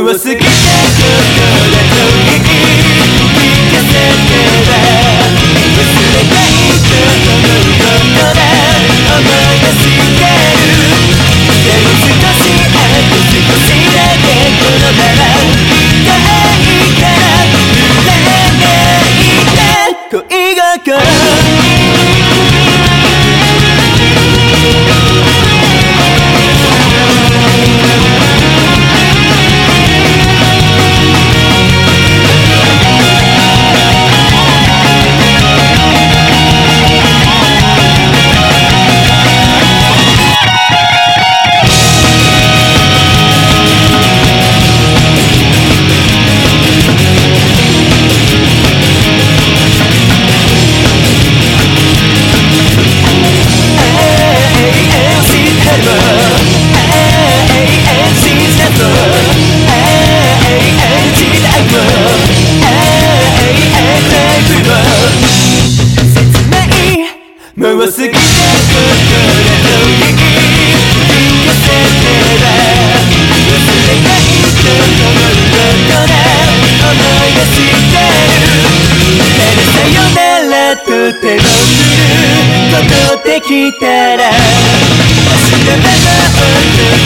すぎて心で吐息聞かせては忘れないと思うことで思い出してるでも少しあと少しだけこのまま痛いから触れないで恋。もう過ぎて心の息聞かせては忘れない。と思うことで思い出してるたださよならと手を振ることできたら明日はも